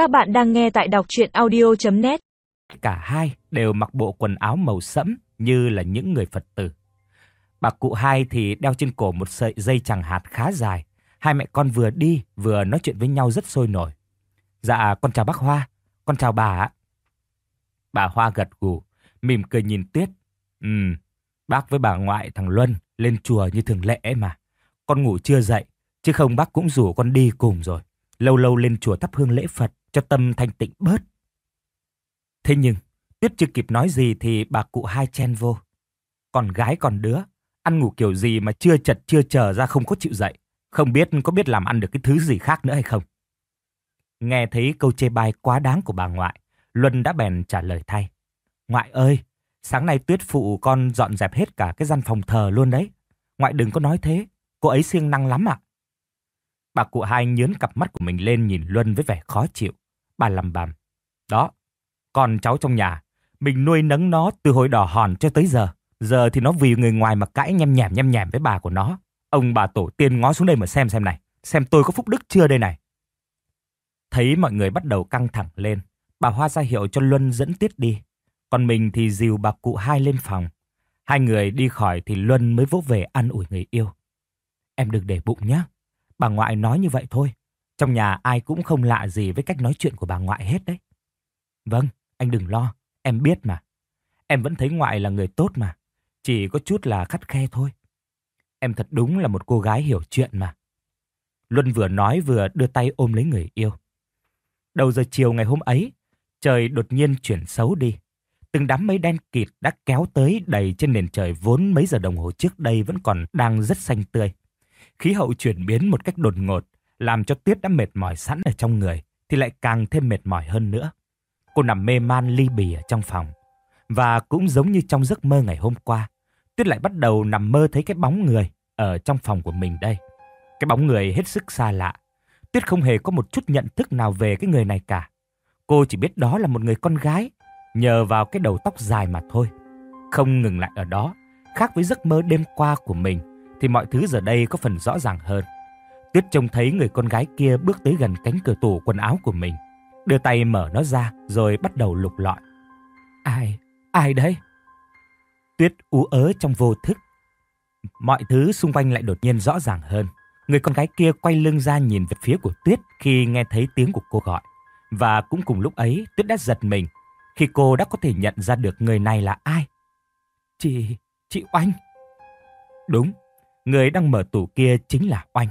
Các bạn đang nghe tại đọc audio net Cả hai đều mặc bộ quần áo màu sẫm như là những người Phật tử. Bà cụ hai thì đeo trên cổ một sợi dây chằng hạt khá dài. Hai mẹ con vừa đi vừa nói chuyện với nhau rất sôi nổi. Dạ con chào bác Hoa, con chào bà ạ. Bà Hoa gật gù, mỉm cười nhìn Tuyết. Ừm, bác với bà ngoại thằng Luân lên chùa như thường lệ mà. Con ngủ chưa dậy, chứ không bác cũng rủ con đi cùng rồi. Lâu lâu lên chùa thắp hương lễ Phật cho tâm thanh tịnh bớt. Thế nhưng, Tuyết chưa kịp nói gì thì bà cụ hai chen vô. Còn gái còn đứa, ăn ngủ kiểu gì mà chưa chật chưa chờ ra không có chịu dậy. Không biết có biết làm ăn được cái thứ gì khác nữa hay không. Nghe thấy câu chê bai quá đáng của bà ngoại, Luân đã bèn trả lời thay. Ngoại ơi, sáng nay Tuyết phụ con dọn dẹp hết cả cái gian phòng thờ luôn đấy. Ngoại đừng có nói thế, cô ấy siêng năng lắm ạ. Bà cụ hai nhớn cặp mắt của mình lên nhìn Luân với vẻ khó chịu. Bà lầm bầm. Đó, con cháu trong nhà, mình nuôi nấng nó từ hồi đỏ hòn cho tới giờ. Giờ thì nó vì người ngoài mà cãi nhem nhẹm nhem nhẹm với bà của nó. Ông bà tổ tiên ngó xuống đây mà xem xem này. Xem tôi có phúc đức chưa đây này. Thấy mọi người bắt đầu căng thẳng lên. Bà Hoa ra hiệu cho Luân dẫn Tiết đi. Còn mình thì dìu bà cụ hai lên phòng. Hai người đi khỏi thì Luân mới vỗ về ăn ủi người yêu. Em đừng để bụng nhé. Bà ngoại nói như vậy thôi. Trong nhà ai cũng không lạ gì với cách nói chuyện của bà ngoại hết đấy. Vâng, anh đừng lo. Em biết mà. Em vẫn thấy ngoại là người tốt mà. Chỉ có chút là khắt khe thôi. Em thật đúng là một cô gái hiểu chuyện mà. Luân vừa nói vừa đưa tay ôm lấy người yêu. Đầu giờ chiều ngày hôm ấy, trời đột nhiên chuyển xấu đi. Từng đám mây đen kịt đã kéo tới đầy trên nền trời vốn mấy giờ đồng hồ trước đây vẫn còn đang rất xanh tươi. Khí hậu chuyển biến một cách đột ngột, làm cho Tuyết đã mệt mỏi sẵn ở trong người, thì lại càng thêm mệt mỏi hơn nữa. Cô nằm mê man ly bì ở trong phòng. Và cũng giống như trong giấc mơ ngày hôm qua, Tuyết lại bắt đầu nằm mơ thấy cái bóng người ở trong phòng của mình đây. Cái bóng người hết sức xa lạ. Tuyết không hề có một chút nhận thức nào về cái người này cả. Cô chỉ biết đó là một người con gái, nhờ vào cái đầu tóc dài mà thôi. Không ngừng lại ở đó, khác với giấc mơ đêm qua của mình, thì mọi thứ giờ đây có phần rõ ràng hơn. Tuyết trông thấy người con gái kia bước tới gần cánh cửa tủ quần áo của mình, đưa tay mở nó ra rồi bắt đầu lục lọi. Ai? Ai đấy? Tuyết ú ớ trong vô thức. Mọi thứ xung quanh lại đột nhiên rõ ràng hơn. Người con gái kia quay lưng ra nhìn về phía của Tuyết khi nghe thấy tiếng của cô gọi. Và cũng cùng lúc ấy, Tuyết đã giật mình khi cô đã có thể nhận ra được người này là ai. Chị, chị Oanh. Đúng, người đang mở tủ kia chính là Oanh.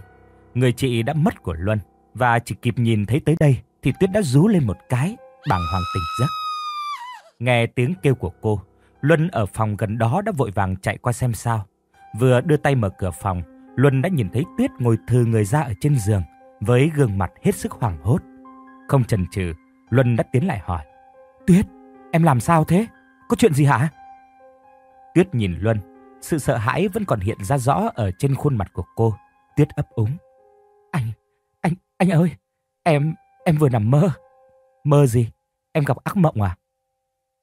Người chị đã mất của Luân và chỉ kịp nhìn thấy tới đây thì Tuyết đã rú lên một cái, bàng hoàng tỉnh giấc. Nghe tiếng kêu của cô, Luân ở phòng gần đó đã vội vàng chạy qua xem sao. Vừa đưa tay mở cửa phòng, Luân đã nhìn thấy Tuyết ngồi thừ người ra ở trên giường với gương mặt hết sức hoảng hốt. Không chần chừ, Luân đã tiến lại hỏi. Tuyết, em làm sao thế? Có chuyện gì hả? Tuyết nhìn Luân, sự sợ hãi vẫn còn hiện ra rõ ở trên khuôn mặt của cô. Tuyết ấp úng. Anh, ơi, em, em vừa nằm mơ. Mơ gì? Em gặp ác mộng à?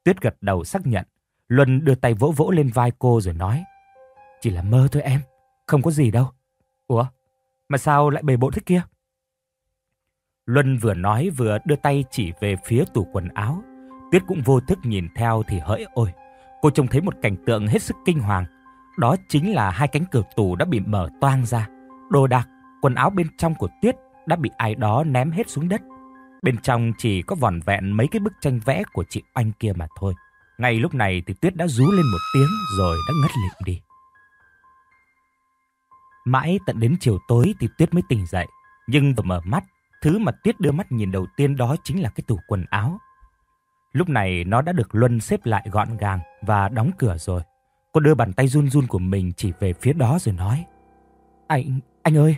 Tuyết gật đầu xác nhận. Luân đưa tay vỗ vỗ lên vai cô rồi nói. Chỉ là mơ thôi em, không có gì đâu. Ủa, mà sao lại bề bộn thế kia? Luân vừa nói vừa đưa tay chỉ về phía tủ quần áo. Tuyết cũng vô thức nhìn theo thì hỡi ôi. Cô trông thấy một cảnh tượng hết sức kinh hoàng. Đó chính là hai cánh cửa tủ đã bị mở toang ra. Đồ đạc, quần áo bên trong của Tuyết đã bị ai đó ném hết xuống đất. Bên trong chỉ có vỏn vẹn mấy cái bức tranh vẽ của chị Oanh kia mà thôi. Ngay lúc này thì Tuyết đã rú lên một tiếng rồi đã ngất lịm đi. Mãi tận đến chiều tối thì Tuyết mới tỉnh dậy. Nhưng vừa mở mắt, thứ mà Tuyết đưa mắt nhìn đầu tiên đó chính là cái tủ quần áo. Lúc này nó đã được Luân xếp lại gọn gàng và đóng cửa rồi. Cô đưa bàn tay run run của mình chỉ về phía đó rồi nói. Anh, anh ơi!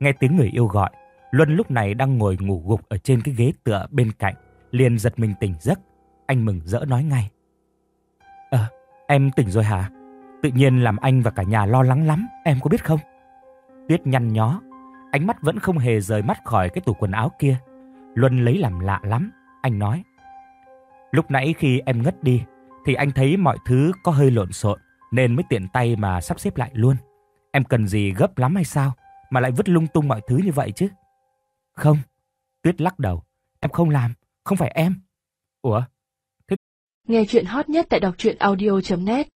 Nghe tiếng người yêu gọi, Luân lúc này đang ngồi ngủ gục ở trên cái ghế tựa bên cạnh, liền giật mình tỉnh giấc. Anh mừng rỡ nói ngay. Ờ, em tỉnh rồi hả? Tự nhiên làm anh và cả nhà lo lắng lắm, em có biết không? Tuyết nhăn nhó, ánh mắt vẫn không hề rời mắt khỏi cái tủ quần áo kia. Luân lấy làm lạ lắm, anh nói. Lúc nãy khi em ngất đi, thì anh thấy mọi thứ có hơi lộn xộn, nên mới tiện tay mà sắp xếp lại luôn. Em cần gì gấp lắm hay sao, mà lại vứt lung tung mọi thứ như vậy chứ? Không, Tuyết lắc đầu. em không làm, không phải em. Ủa? Thế... Nghe chuyện hot nhất tại đọc truyện audio.net